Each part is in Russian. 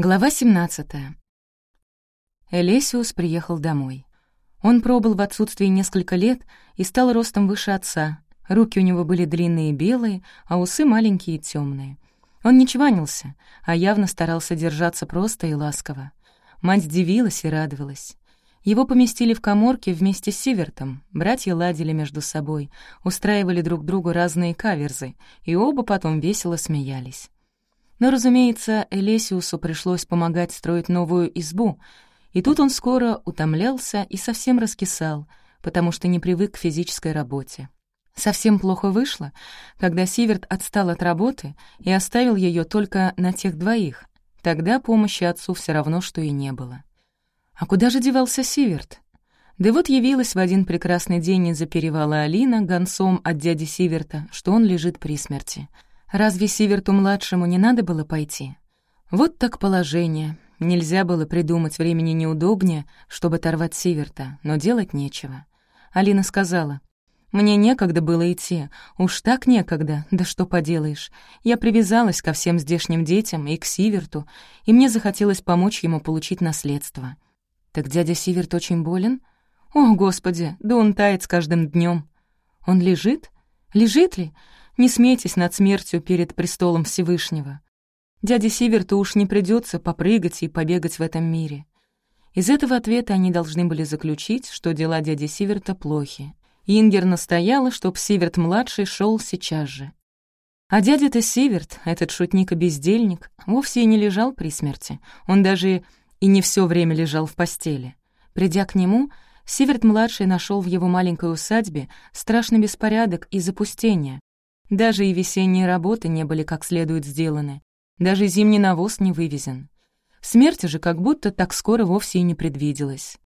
Глава 17. Элесиус приехал домой. Он пробыл в отсутствии несколько лет и стал ростом выше отца. Руки у него были длинные и белые, а усы маленькие и темные. Он не чванился, а явно старался держаться просто и ласково. Мать дивилась и радовалась. Его поместили в коморке вместе с Сивертом. Братья ладили между собой, устраивали друг другу разные каверзы, и оба потом весело смеялись. Но, разумеется, Элесиусу пришлось помогать строить новую избу, и тут он скоро утомлялся и совсем раскисал, потому что не привык к физической работе. Совсем плохо вышло, когда Сиверт отстал от работы и оставил ее только на тех двоих. Тогда помощи отцу все равно, что и не было. А куда же девался Сиверт? Да вот явилась в один прекрасный день из-за перевала Алина гонцом от дяди Сиверта, что он лежит при смерти — Разве Сиверту-младшему не надо было пойти? Вот так положение. Нельзя было придумать времени неудобнее, чтобы оторвать Сиверта, но делать нечего. Алина сказала, «Мне некогда было идти, уж так некогда, да что поделаешь. Я привязалась ко всем здешним детям и к Сиверту, и мне захотелось помочь ему получить наследство». «Так дядя Сиверт очень болен?» «О, Господи, да он тает с каждым днем. «Он лежит? Лежит ли? Не смейтесь над смертью перед престолом Всевышнего. Дяде Сиверту уж не придется попрыгать и побегать в этом мире. Из этого ответа они должны были заключить, что дела дяди Сиверта плохи. Ингер настояла, чтоб Сиверт-младший шел сейчас же. А дядя-то Сиверт, этот шутник и бездельник, вовсе и не лежал при смерти. Он даже и не все время лежал в постели. Придя к нему, Сиверт-младший нашел в его маленькой усадьбе страшный беспорядок и запустение, даже и весенние работы не были как следует сделаны. Даже зимний навоз не вывезен. Смерти же как будто так скоро вовсе и не предвиделось.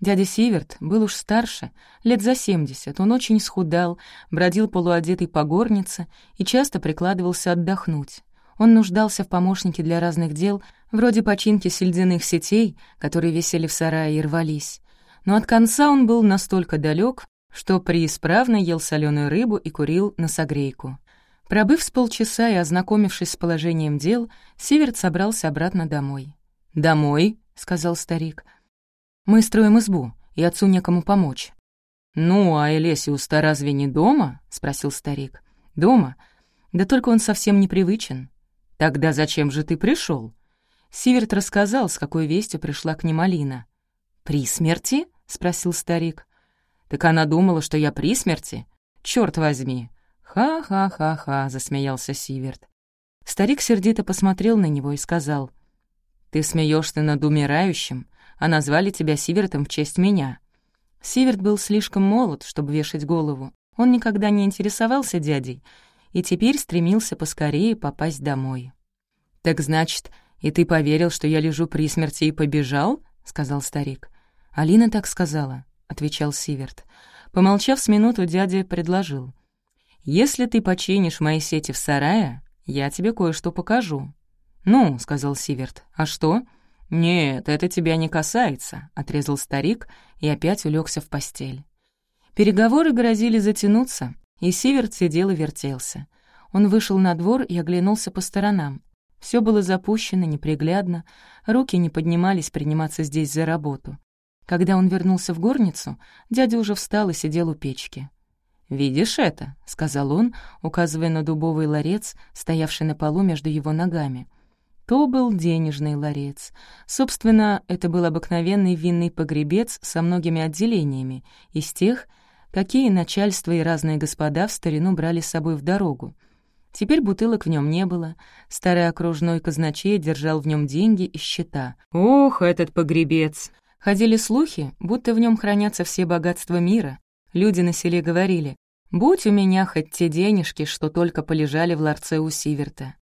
Дядя Сиверт был уж старше, лет за семьдесят. Он очень схудал, бродил полуодетый по горнице и часто прикладывался отдохнуть. Он нуждался в помощнике для разных дел, вроде починки сельдяных сетей, которые висели в сарае и рвались. Но от конца он был настолько далек, что преисправно ел соленую рыбу и курил на согрейку. Пробыв с полчаса и ознакомившись с положением дел, Северт собрался обратно домой. «Домой?» — сказал старик. «Мы строим избу, и отцу некому помочь». «Ну, а Элесиус-то разве не дома?» — спросил старик. «Дома? Да только он совсем непривычен». «Тогда зачем же ты пришел? Сиверт рассказал, с какой вестью пришла к ним Алина. «При смерти?» — спросил старик. «Так она думала, что я при смерти? Чёрт возьми!» «Ха-ха-ха-ха», — засмеялся Сиверт. Старик сердито посмотрел на него и сказал, «Ты смеешься над умирающим, а назвали тебя Сивертом в честь меня». Сиверт был слишком молод, чтобы вешать голову. Он никогда не интересовался дядей и теперь стремился поскорее попасть домой. «Так значит, и ты поверил, что я лежу при смерти и побежал?» — сказал старик. Алина так сказала отвечал Сиверт. Помолчав с минуту, дядя предложил. «Если ты починишь мои сети в сарае, я тебе кое-что покажу». «Ну», — сказал Сиверт, — «а что?» «Нет, это тебя не касается», — отрезал старик и опять улегся в постель. Переговоры грозили затянуться, и Сиверт сидел и вертелся. Он вышел на двор и оглянулся по сторонам. Все было запущено, неприглядно, руки не поднимались приниматься здесь за работу. Когда он вернулся в горницу, дядя уже встал и сидел у печки. «Видишь это?» — сказал он, указывая на дубовый ларец, стоявший на полу между его ногами. То был денежный ларец. Собственно, это был обыкновенный винный погребец со многими отделениями, из тех, какие начальство и разные господа в старину брали с собой в дорогу. Теперь бутылок в нем не было. Старый окружной казначей держал в нем деньги и счета. «Ох, этот погребец! Ходили слухи, будто в нем хранятся все богатства мира. Люди на селе говорили, «Будь у меня хоть те денежки, что только полежали в ларце у Сиверта».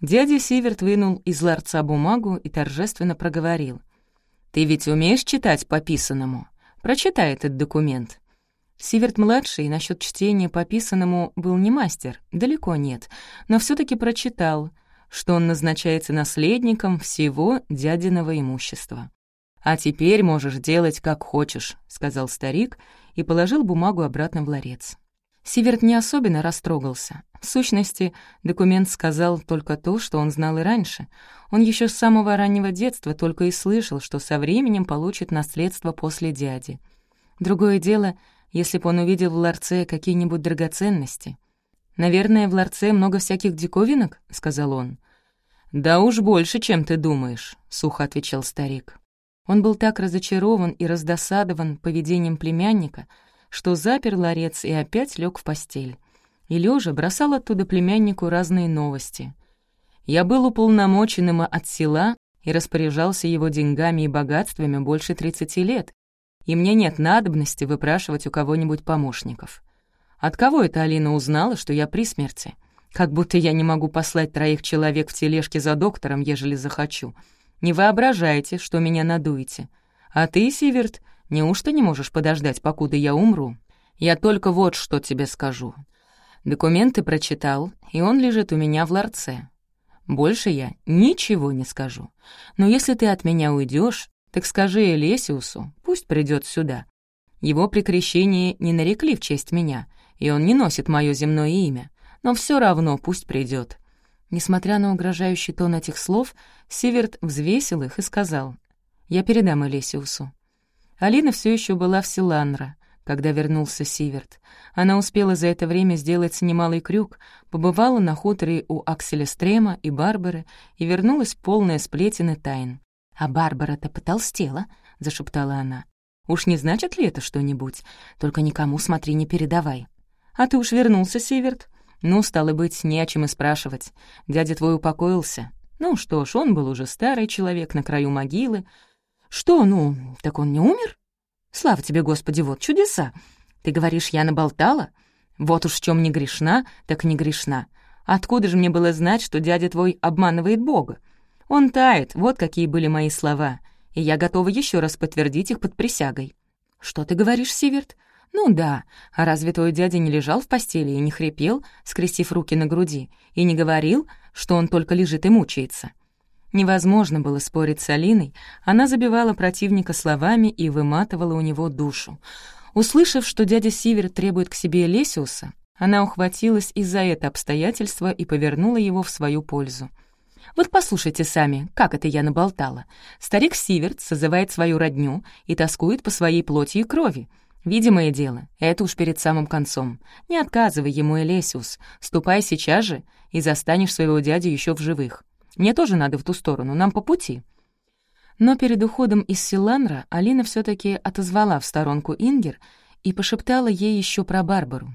Дядя Сиверт вынул из ларца бумагу и торжественно проговорил. «Ты ведь умеешь читать по писанному? Прочитай этот документ». Сиверт-младший насчет чтения по писанному был не мастер, далеко нет, но все таки прочитал, что он назначается наследником всего дядиного имущества. «А теперь можешь делать, как хочешь», — сказал старик и положил бумагу обратно в ларец. Сиверт не особенно растрогался. В сущности, документ сказал только то, что он знал и раньше. Он еще с самого раннего детства только и слышал, что со временем получит наследство после дяди. Другое дело, если бы он увидел в ларце какие-нибудь драгоценности. «Наверное, в ларце много всяких диковинок?» — сказал он. «Да уж больше, чем ты думаешь», — сухо отвечал старик. Он был так разочарован и раздосадован поведением племянника, что запер ларец и опять лег в постель. И лежа бросал оттуда племяннику разные новости. Я был уполномоченным от села и распоряжался его деньгами и богатствами больше тридцати лет, и мне нет надобности выпрашивать у кого-нибудь помощников. От кого это Алина узнала, что я при смерти? Как будто я не могу послать троих человек в тележке за доктором, ежели захочу. Не воображайте, что меня надуете. А ты, Сиверт, Неужто не можешь подождать, покуда я умру? Я только вот что тебе скажу. Документы прочитал, и он лежит у меня в ларце. Больше я ничего не скажу. Но если ты от меня уйдешь, так скажи Элесиусу, пусть придет сюда. Его при крещении не нарекли в честь меня, и он не носит мое земное имя, но все равно пусть придет. Несмотря на угрожающий тон этих слов, Сиверт взвесил их и сказал, «Я передам Элесиусу». Алина все еще была в Силанро, когда вернулся Сиверт. Она успела за это время сделать немалый крюк, побывала на хуторе у Акселя Стрема и Барбары и вернулась полная сплетен тайн. «А Барбара-то потолстела», — зашептала она. «Уж не значит ли это что-нибудь? Только никому, смотри, не передавай». «А ты уж вернулся, Сиверт?» «Ну, стало быть, не о чем и спрашивать. Дядя твой упокоился. Ну что ж, он был уже старый человек на краю могилы, «Что, ну, так он не умер?» «Слава тебе, Господи, вот чудеса! Ты говоришь, я наболтала? Вот уж в чем не грешна, так не грешна. Откуда же мне было знать, что дядя твой обманывает Бога? Он тает, вот какие были мои слова, и я готова еще раз подтвердить их под присягой». «Что ты говоришь, Сиверт?» «Ну да, а разве твой дядя не лежал в постели и не хрипел, скрестив руки на груди, и не говорил, что он только лежит и мучается?» Невозможно было спорить с Алиной, она забивала противника словами и выматывала у него душу. Услышав, что дядя Сивер требует к себе Лесиуса, она ухватилась из за это обстоятельства и повернула его в свою пользу. Вот послушайте сами, как это я наболтала. Старик Сиверт созывает свою родню и тоскует по своей плоти и крови. Видимое дело, это уж перед самым концом. Не отказывай ему, Элесиус, ступай сейчас же и застанешь своего дядю еще в живых. Мне тоже надо в ту сторону, нам по пути». Но перед уходом из Силанра Алина все таки отозвала в сторонку Ингер и пошептала ей еще про Барбару.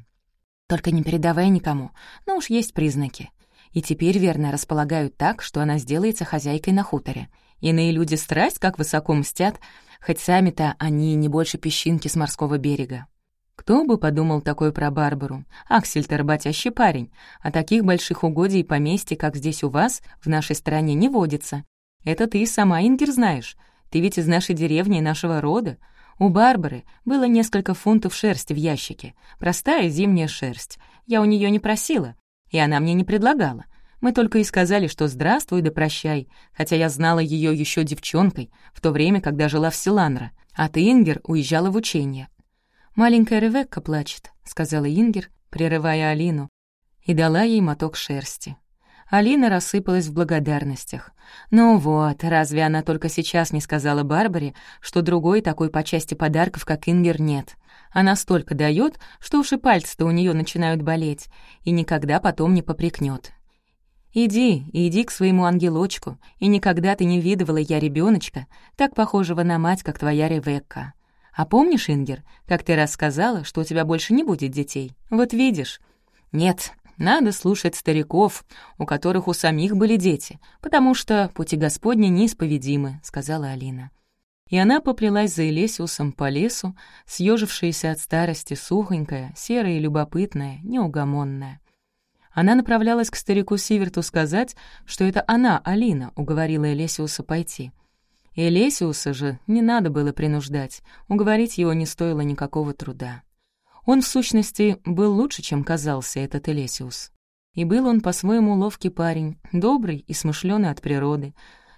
«Только не передавай никому, но уж есть признаки. И теперь, верно, располагают так, что она сделается хозяйкой на хуторе. Иные люди страсть как высоко мстят, хоть сами-то они не больше песчинки с морского берега. Кто бы подумал такой про Барбару? Аксель-то работящий парень, а таких больших угодий и поместьй, как здесь у вас, в нашей стране не водится. Это ты сама, Ингер, знаешь. Ты ведь из нашей деревни и нашего рода. У Барбары было несколько фунтов шерсти в ящике. Простая зимняя шерсть. Я у нее не просила, и она мне не предлагала. Мы только и сказали, что здравствуй да прощай, хотя я знала ее еще девчонкой, в то время, когда жила в Силанро, а ты, Ингер, уезжала в учение. «Маленькая Ревекка плачет», — сказала Ингер, прерывая Алину, и дала ей моток шерсти. Алина рассыпалась в благодарностях. Ну вот, разве она только сейчас не сказала Барбаре, что другой такой по части подарков, как Ингер, нет? Она столько дает, что уж и пальцы-то у нее начинают болеть, и никогда потом не попрекнет. «Иди, иди к своему ангелочку, и никогда ты не видывала я ребеночка, так похожего на мать, как твоя Ревекка. А помнишь, Ингер, как ты рассказала, что у тебя больше не будет детей? Вот видишь. Нет, надо слушать стариков, у которых у самих были дети, потому что пути Господни неисповедимы», — сказала Алина. И она поплелась за Элесиусом по лесу, съежившаяся от старости, сухонькая, серая и любопытная, неугомонная. Она направлялась к старику Сиверту сказать, что это она, Алина, уговорила Элесиуса пойти — Элесиуса же не надо было принуждать, уговорить его не стоило никакого труда. Он, в сущности, был лучше, чем казался этот Элесиус. И был он по-своему ловкий парень, добрый и смышленый от природы,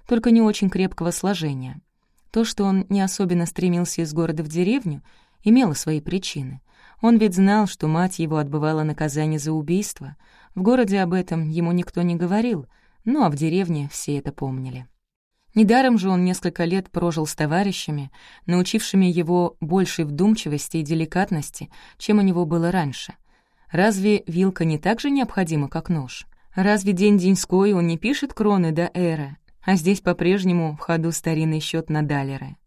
только не очень крепкого сложения. То, что он не особенно стремился из города в деревню, имело свои причины. Он ведь знал, что мать его отбывала наказание за убийство. В городе об этом ему никто не говорил, ну а в деревне все это помнили. Недаром же он несколько лет прожил с товарищами, научившими его большей вдумчивости и деликатности, чем у него было раньше. Разве вилка не так же необходима, как нож? Разве день-деньской он не пишет кроны до эры, а здесь по-прежнему в ходу старинный счет на далеры?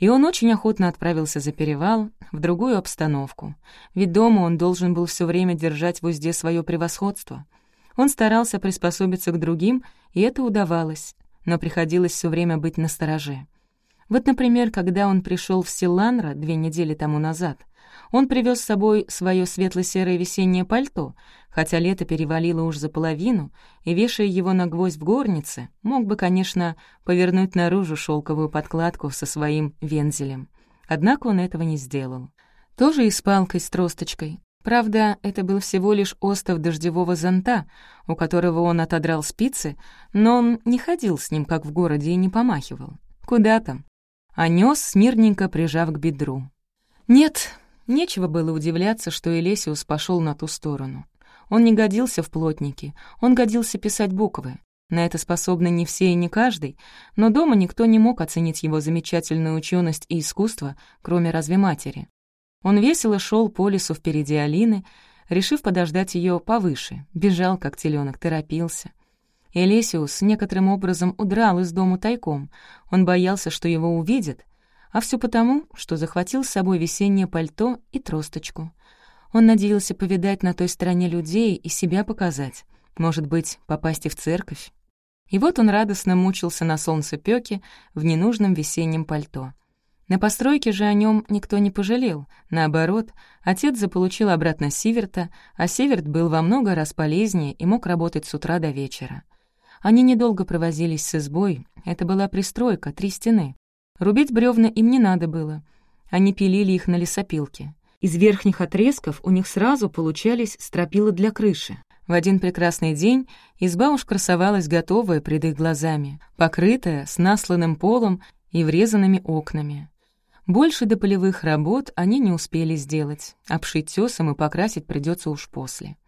И он очень охотно отправился за перевал, в другую обстановку, ведь дома он должен был все время держать в узде свое превосходство. Он старался приспособиться к другим, и это удавалось но приходилось все время быть настороже. Вот, например, когда он пришел в Силанра две недели тому назад, он привез с собой свое светло-серое весеннее пальто, хотя лето перевалило уж за половину, и, вешая его на гвоздь в горнице, мог бы, конечно, повернуть наружу шелковую подкладку со своим вензелем. Однако он этого не сделал. Тоже и с палкой с тросточкой. Правда, это был всего лишь остов дождевого зонта, у которого он отодрал спицы, но он не ходил с ним, как в городе, и не помахивал. Куда там? А нёс, смирненько прижав к бедру. Нет, нечего было удивляться, что Элесиус пошел на ту сторону. Он не годился в плотники, он годился писать буквы. На это способны не все и не каждый, но дома никто не мог оценить его замечательную ученость и искусство, кроме разве матери. Он весело шел по лесу впереди Алины, решив подождать ее повыше, бежал, как теленок, торопился. Элесиус некоторым образом удрал из дому тайком. Он боялся, что его увидят, а все потому, что захватил с собой весеннее пальто и тросточку. Он надеялся повидать на той стороне людей и себя показать, может быть, попасть и в церковь. И вот он радостно мучился на солнцепёке в ненужном весеннем пальто. На постройке же о нем никто не пожалел. Наоборот, отец заполучил обратно Сиверта, а Сиверт был во много раз полезнее и мог работать с утра до вечера. Они недолго провозились с избой, это была пристройка, три стены. Рубить бревна им не надо было. Они пилили их на лесопилке. Из верхних отрезков у них сразу получались стропила для крыши. В один прекрасный день изба уж красовалась готовая пред их глазами, покрытая, с насланным полом и врезанными окнами. Больше до полевых работ они не успели сделать. Обшить тесом и покрасить придется уж после.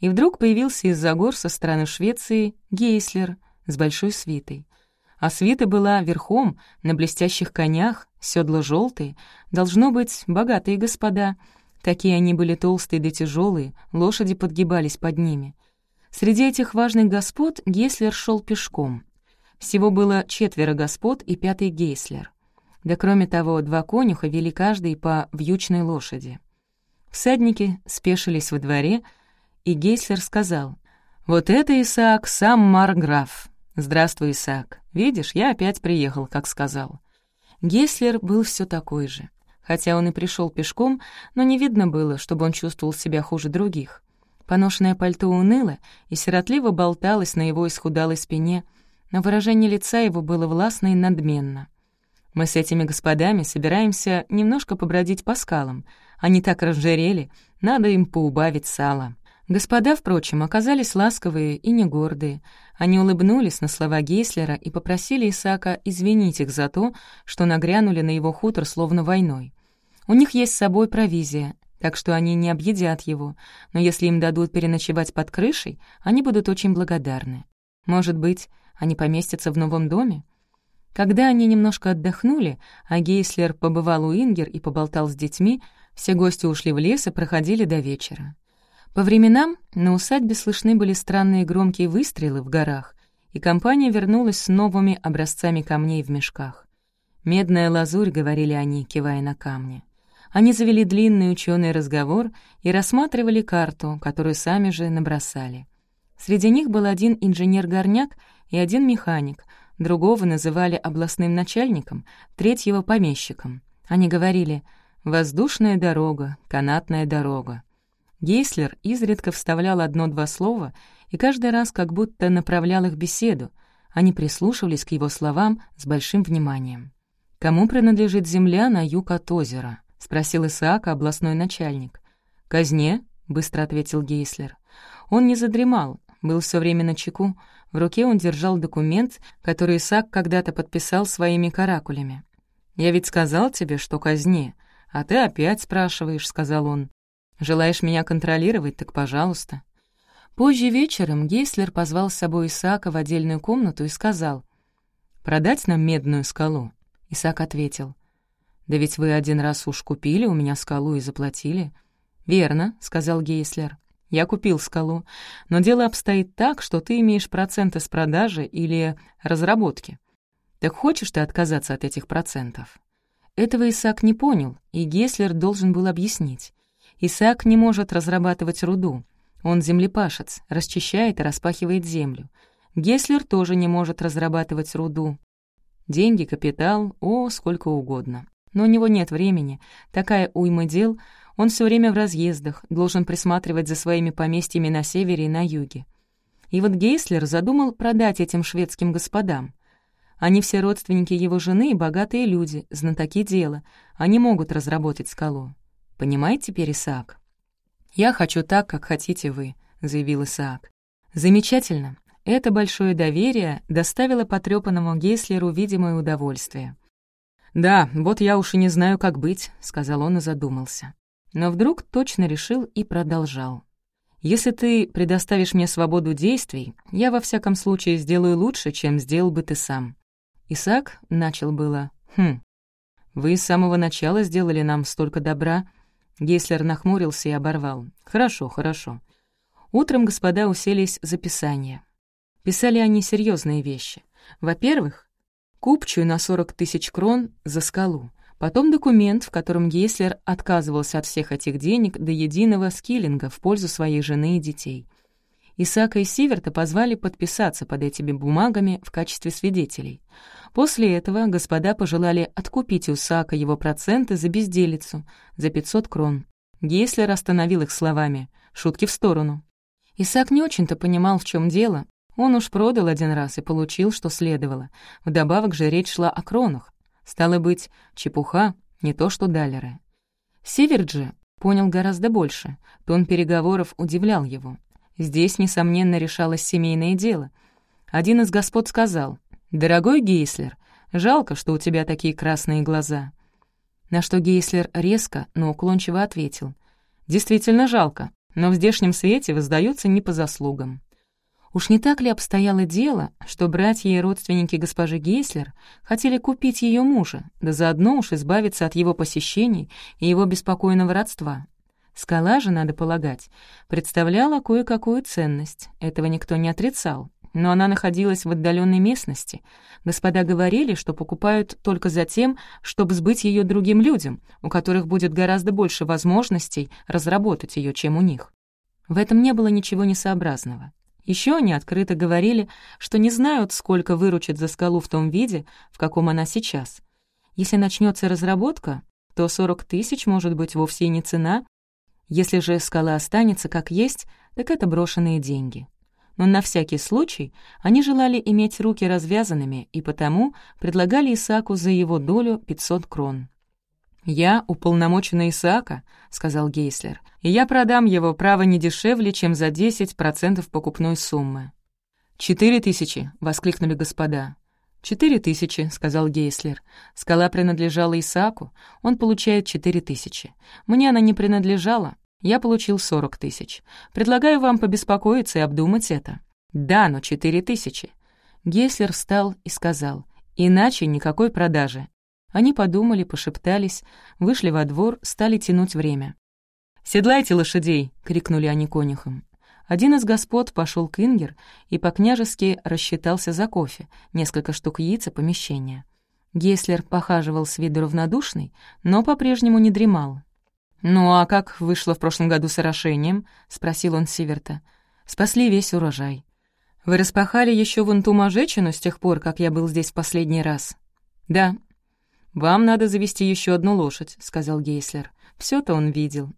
И вдруг появился из-за гор со стороны Швеции Гейслер с большой свитой. А свита была верхом, на блестящих конях, седла желтые, должно быть, богатые господа. Такие они были толстые да тяжелые, лошади подгибались под ними. Среди этих важных господ Гейслер шел пешком. Всего было четверо господ и пятый Гейслер. Да кроме того, два конюха вели каждый по вьючной лошади. Всадники спешились во дворе, и Гейслер сказал, «Вот это, Исаак, сам Марграф. Здравствуй, Исаак. Видишь, я опять приехал, как сказал». Гейслер был все такой же. Хотя он и пришел пешком, но не видно было, чтобы он чувствовал себя хуже других. Поношенное пальто уныло и сиротливо болталось на его исхудалой спине, но выражение лица его было властно и надменно. Мы с этими господами собираемся немножко побродить по скалам. Они так разжирели, надо им поубавить сала. Господа, впрочем, оказались ласковые и не гордые. Они улыбнулись на слова Гейслера и попросили Исаака извинить их за то, что нагрянули на его хутор словно войной. У них есть с собой провизия, так что они не объедят его, но если им дадут переночевать под крышей, они будут очень благодарны. Может быть, они поместятся в новом доме? Когда они немножко отдохнули, а Гейслер побывал у Ингер и поболтал с детьми, все гости ушли в лес и проходили до вечера. По временам на усадьбе слышны были странные громкие выстрелы в горах, и компания вернулась с новыми образцами камней в мешках. «Медная лазурь», — говорили они, кивая на камни. Они завели длинный ученый разговор и рассматривали карту, которую сами же набросали. Среди них был один инженер-горняк и один механик, другого называли областным начальником, третьего — помещиком. Они говорили «воздушная дорога», «канатная дорога». Гейслер изредка вставлял одно-два слова и каждый раз как будто направлял их беседу. Они прислушивались к его словам с большим вниманием. «Кому принадлежит земля на юг от озера?» — спросил Исаака областной начальник. «Казне?» — быстро ответил Гейслер. Он не задремал, был все время на чеку, в руке он держал документ, который Исаак когда-то подписал своими каракулями. «Я ведь сказал тебе, что казни, а ты опять спрашиваешь», — сказал он. Желаешь меня контролировать, так пожалуйста». Позже вечером Гейслер позвал с собой Исаака в отдельную комнату и сказал, «Продать нам медную скалу?» Исаак ответил, «Да ведь вы один раз уж купили у меня скалу и заплатили». «Верно», — сказал Гейслер. «Я купил скалу, но дело обстоит так, что ты имеешь проценты с продажи или разработки. Так хочешь ты отказаться от этих процентов?» Этого Исаак не понял, и Гейслер должен был объяснить. Исаак не может разрабатывать руду, он землепашец, расчищает и распахивает землю. Геслер тоже не может разрабатывать руду. Деньги, капитал, о, сколько угодно. Но у него нет времени, такая уйма дел, он все время в разъездах, должен присматривать за своими поместьями на севере и на юге. И вот Гейслер задумал продать этим шведским господам. Они все родственники его жены и богатые люди, знатоки дела. Они могут разработать скалу. Понимаете теперь, Исаак? «Я хочу так, как хотите вы», — заявил Исаак. «Замечательно. Это большое доверие доставило потрёпанному Гейслеру видимое удовольствие. «Да, вот я уж и не знаю, как быть», — сказал он и задумался. Но вдруг точно решил и продолжал. «Если ты предоставишь мне свободу действий, я во всяком случае сделаю лучше, чем сделал бы ты сам». Исаак начал было «Хм, вы с самого начала сделали нам столько добра, Гейслер нахмурился и оборвал. «Хорошо, хорошо». Утром господа уселись за писание. Писали они серьезные вещи. Во-первых, купчую на 40 тысяч крон за скалу. Потом документ, в котором Гейслер отказывался от всех этих денег до единого скиллинга в пользу своей жены и детей. Исаака и Сиверта позвали подписаться под этими бумагами в качестве свидетелей. После этого господа пожелали откупить у Исаака его проценты за безделицу, за 500 крон. Гейслер остановил их словами «шутки в сторону». Исаак не очень-то понимал, в чем дело. Он уж продал один раз и получил, что следовало. Вдобавок же речь шла о кронах. Стало быть, чепуха, не то что далеры. Северт же понял гораздо больше. Тон переговоров удивлял его. Здесь, несомненно, решалось семейное дело. Один из господ сказал, «Дорогой Гейслер, жалко, что у тебя такие красные глаза». На что Гейслер резко, но уклончиво ответил, «Действительно жалко, но в здешнем свете воздаются не по заслугам». Уж не так ли обстояло дело, что братья и родственники госпожи Гейслер хотели купить ее мужа, да заодно уж избавиться от его посещений и его беспокойного родства? Скала же, надо полагать, представляла кое-какую ценность, этого никто не отрицал. Но она находилась в отдаленной местности. Господа говорили, что покупают только за тем, чтобы сбыть ее другим людям, у которых будет гораздо больше возможностей разработать ее, чем у них. В этом не было ничего несообразного. Еще они открыто говорили, что не знают, сколько выручат за скалу в том виде, в каком она сейчас. Если начнется разработка, то 40 тысяч может быть вовсе не цена, если же скала останется как есть, так это брошенные деньги. Но на всякий случай они желали иметь руки развязанными и потому предлагали Исааку за его долю 500 крон. «Я уполномоченный Исаака», — сказал Гейслер, «и я продам его право не дешевле, чем за 10% покупной суммы». «Четыре тысячи!» — воскликнули господа. «Четыре тысячи», — сказал Гейслер. «Скала принадлежала Исааку, он получает четыре тысячи. Мне она не принадлежала, я получил сорок тысяч. Предлагаю вам побеспокоиться и обдумать это». «Да, но четыре тысячи». Гейслер встал и сказал, «Иначе никакой продажи». Они подумали, пошептались, вышли во двор, стали тянуть время. «Седлайте лошадей!» — крикнули они конюхам. Один из господ пошел к Ингер и по-княжески рассчитался за кофе, несколько штук яиц и помещения. Гейслер похаживал с виду равнодушный, но по-прежнему не дремал. «Ну а как вышло в прошлом году с орошением?» — спросил он Сиверта. «Спасли весь урожай». «Вы распахали еще вон ту можечину с тех пор, как я был здесь в последний раз?» «Да». «Вам надо завести еще одну лошадь», — сказал Гейслер. все то он видел.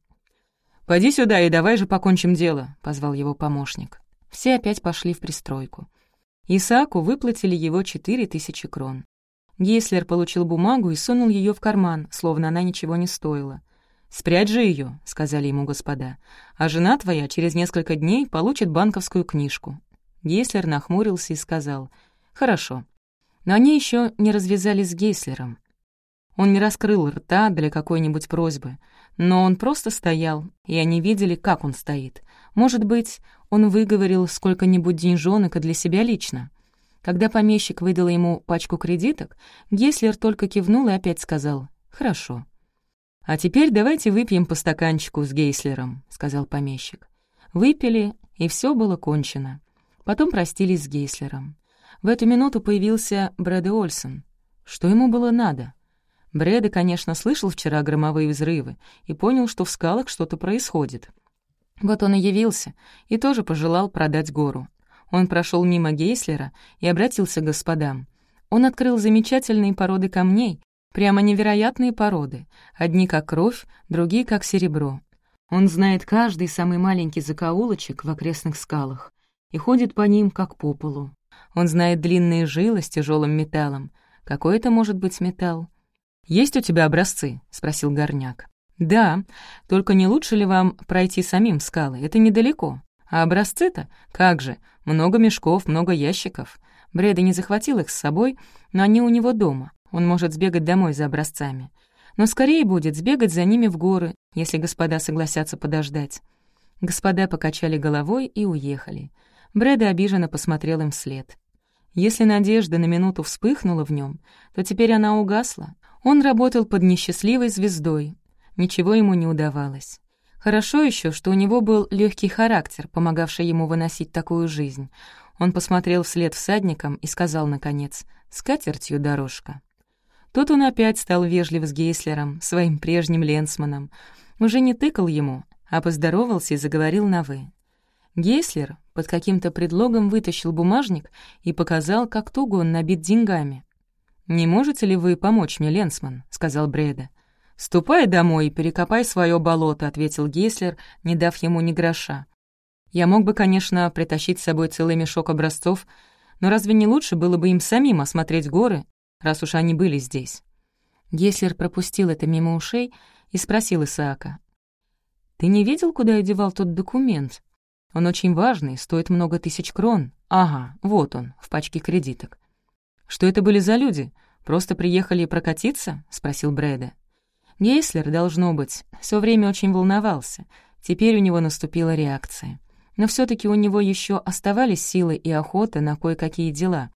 «Пойди сюда и давай же покончим дело», — позвал его помощник. Все опять пошли в пристройку. Исааку выплатили его четыре тысячи крон. Гейслер получил бумагу и сунул ее в карман, словно она ничего не стоила. «Спрячь же ее, сказали ему господа, «а жена твоя через несколько дней получит банковскую книжку». Гейслер нахмурился и сказал, «Хорошо». Но они еще не развязались с Гейслером. Он не раскрыл рта для какой-нибудь просьбы, Но он просто стоял, и они видели, как он стоит. Может быть, он выговорил сколько-нибудь деньжонок для себя лично. Когда помещик выдал ему пачку кредиток, Геслер только кивнул и опять сказал «Хорошо». «А теперь давайте выпьем по стаканчику с Гейслером», — сказал помещик. Выпили, и все было кончено. Потом простились с Гейслером. В эту минуту появился Брэда Ольсон. Что ему было надо? Брэда, конечно, слышал вчера громовые взрывы и понял, что в скалах что-то происходит. Вот он и явился, и тоже пожелал продать гору. Он прошел мимо Гейслера и обратился к господам. Он открыл замечательные породы камней, прямо невероятные породы, одни как кровь, другие как серебро. Он знает каждый самый маленький закоулочек в окрестных скалах и ходит по ним, как по полу. Он знает длинные жилы с тяжелым металлом. Какой это может быть металл? «Есть у тебя образцы?» — спросил Горняк. «Да, только не лучше ли вам пройти самим скалы? Это недалеко. А образцы-то? Как же, много мешков, много ящиков. Бреда не захватил их с собой, но они у него дома. Он может сбегать домой за образцами. Но скорее будет сбегать за ними в горы, если господа согласятся подождать». Господа покачали головой и уехали. Брэда обиженно посмотрел им вслед. Если надежда на минуту вспыхнула в нем, то теперь она угасла. Он работал под несчастливой звездой. Ничего ему не удавалось. Хорошо еще, что у него был легкий характер, помогавший ему выносить такую жизнь. Он посмотрел вслед всадникам и сказал, наконец, «С катертью дорожка». Тут он опять стал вежлив с Гейслером, своим прежним ленсманом. Уже не тыкал ему, а поздоровался и заговорил на «вы». Гейслер под каким-то предлогом вытащил бумажник и показал, как туго он набит деньгами. «Не можете ли вы помочь мне, Ленсман?» — сказал Бреда. «Ступай домой и перекопай свое болото», — ответил Гейслер, не дав ему ни гроша. «Я мог бы, конечно, притащить с собой целый мешок образцов, но разве не лучше было бы им самим осмотреть горы, раз уж они были здесь?» Гейслер пропустил это мимо ушей и спросил Исаака. «Ты не видел, куда я девал тот документ?» Он очень важный, стоит много тысяч крон. Ага, вот он, в пачке кредиток. «Что это были за люди? Просто приехали прокатиться?» — спросил Брэда. Гейслер, должно быть, все время очень волновался. Теперь у него наступила реакция. Но все таки у него еще оставались силы и охота на кое-какие дела.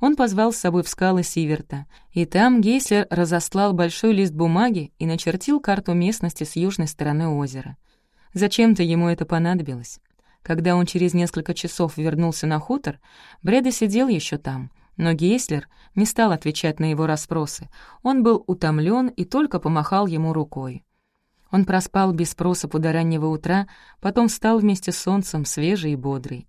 Он позвал с собой в скалы Сиверта, и там Гейслер разослал большой лист бумаги и начертил карту местности с южной стороны озера. Зачем-то ему это понадобилось. Когда он через несколько часов вернулся на хутор, Бреда сидел еще там, но Гейслер не стал отвечать на его расспросы. Он был утомлен и только помахал ему рукой. Он проспал без спроса до раннего утра, потом встал вместе с солнцем, свежий и бодрый.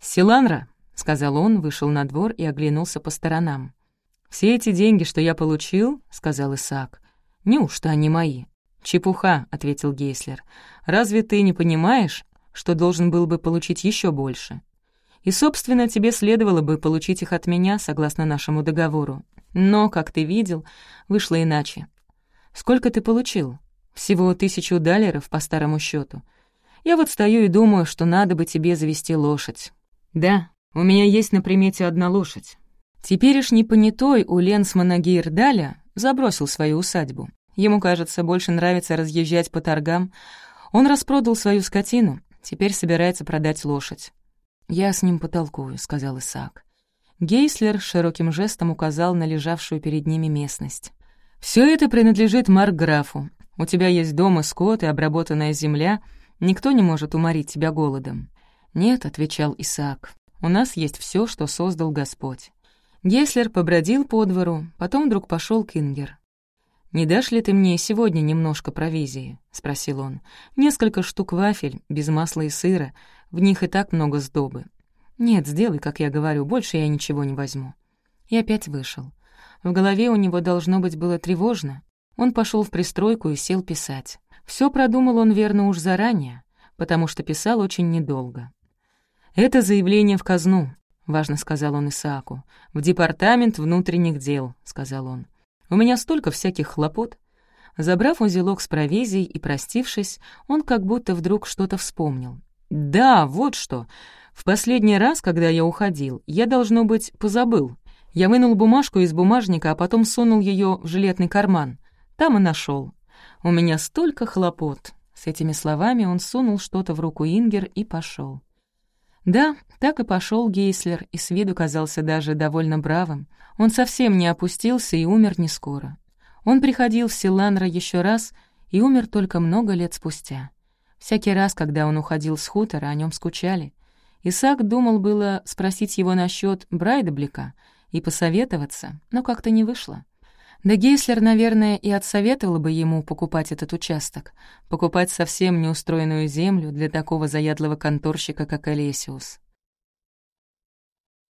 «Силанра», — сказал он, вышел на двор и оглянулся по сторонам. «Все эти деньги, что я получил», — сказал Исаак, — «неужто они мои?» «Чепуха», — ответил Гейслер. «Разве ты не понимаешь, что должен был бы получить еще больше. И, собственно, тебе следовало бы получить их от меня, согласно нашему договору. Но, как ты видел, вышло иначе. Сколько ты получил? Всего тысячу далеров по старому счету. Я вот стою и думаю, что надо бы тебе завести лошадь. Да, у меня есть на примете одна лошадь. Теперешний понятой у Ленсмана Гейрдаля забросил свою усадьбу. Ему, кажется, больше нравится разъезжать по торгам. Он распродал свою скотину, Теперь собирается продать лошадь. «Я с ним потолкую», — сказал Исаак. Гейслер широким жестом указал на лежавшую перед ними местность. Все это принадлежит Маркграфу. У тебя есть дом и скот и обработанная земля. Никто не может уморить тебя голодом». «Нет», — отвечал Исаак, — «у нас есть все, что создал Господь». Гейслер побродил по двору, потом вдруг пошел к Ингер. «Не дашь ли ты мне сегодня немножко провизии?» — спросил он. «Несколько штук вафель, без масла и сыра. В них и так много сдобы». «Нет, сделай, как я говорю, больше я ничего не возьму». И опять вышел. В голове у него, должно быть, было тревожно. Он пошел в пристройку и сел писать. Все продумал он верно уж заранее, потому что писал очень недолго. «Это заявление в казну», — важно сказал он Исааку. «В департамент внутренних дел», — сказал он. У меня столько всяких хлопот». Забрав узелок с провизией и простившись, он как будто вдруг что-то вспомнил. «Да, вот что. В последний раз, когда я уходил, я, должно быть, позабыл. Я вынул бумажку из бумажника, а потом сунул ее в жилетный карман. Там и нашел. У меня столько хлопот!» С этими словами он сунул что-то в руку Ингер и пошел. Да, так и пошел Гейслер, и с виду казался даже довольно бравым. Он совсем не опустился и умер не скоро. Он приходил в Силанра еще раз и умер только много лет спустя. Всякий раз, когда он уходил с хутора, о нем скучали. Исаак думал было спросить его насчет Брайдаблика и посоветоваться, но как-то не вышло. Да Гейслер, наверное, и отсоветовал бы ему покупать этот участок, покупать совсем неустроенную землю для такого заядлого конторщика, как Элесиус.